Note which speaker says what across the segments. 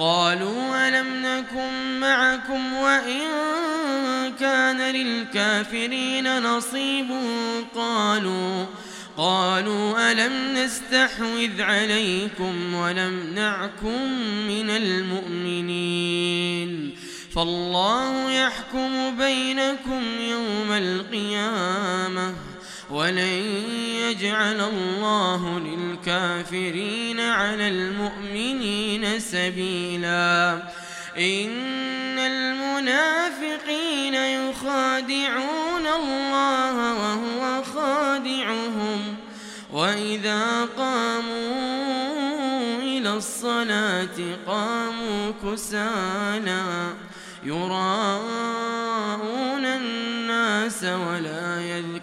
Speaker 1: قالوا ألم نكن معكم وإن كان للكافرين نصيب قالوا قالوا ألم نستحوذ عليكم ونمنعكم من المؤمنين فالله يحكم بينكم يوم القيامة ولن يجعل الله للكافرين على المؤمنين سبيلا. إن المنافقين يخادعون الله وهو خادعهم. وإذا قاموا إلى الصلاة قاموا كسالى يراءون الناس ولا يذكرون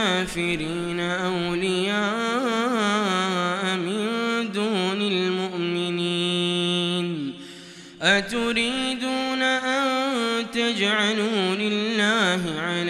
Speaker 1: الكافرين أولياء من دون المؤمنين أتريدون أن تجعلوا لله عليكم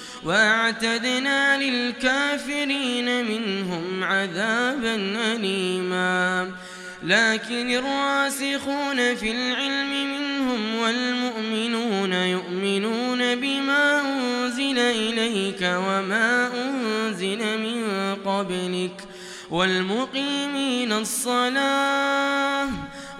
Speaker 1: واعتدنا للكافرين منهم عذابا أليما. لكن الراسخون في العلم منهم والمؤمنون يؤمنون بما أنزل إليك وما أنزل من قبلك والمقيمين الصلاة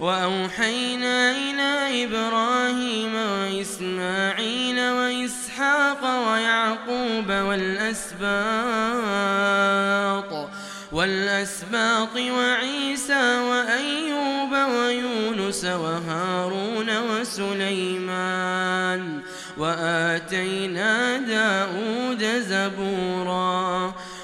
Speaker 1: وأوحينا إلى إبراهيم وإسماعيل وإسحاق ويعقوب والأسباط والأسباط وعيسى وأيوب ويونس وهارون وسليمان وآتينا داود زبورا.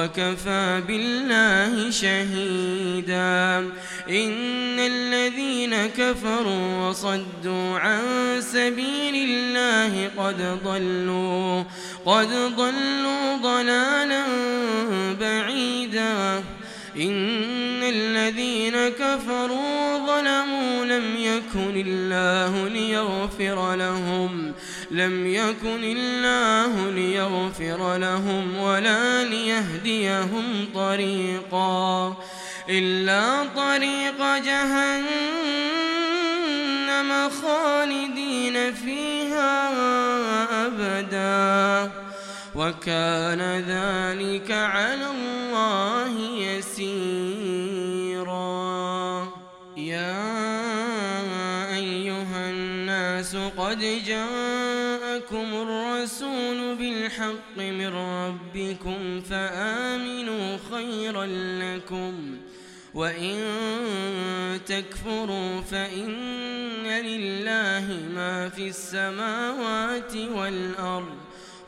Speaker 1: وكفى بالله شهيدا. إن الذين كفروا وصدوا عن سبيل الله قد ضلوا قد ضلوا ضلالا بعيدا. إن الذين كفروا ظلموا لم يكن الله ليغفر لهم لم يكن الله ليغفر لهم ولا ليهديهم طريقا إلا طريق جهنم خالدين فيها أبدا. وكان ذلك على الله يسيرا. يا أيها الناس قد جاءكم الرسول بالحق من ربكم فآمنوا خيرا لكم وإن تكفروا فإن لله ما في السماوات والأرض.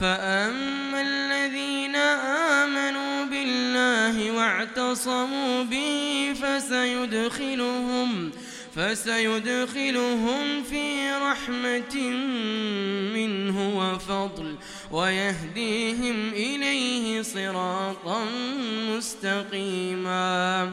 Speaker 1: فأما الذين آمنوا بالله واعتصموا به فسيدخلهم فسيدخلهم في رحمة منه وفضل ويهديهم إليه صراطا مستقيما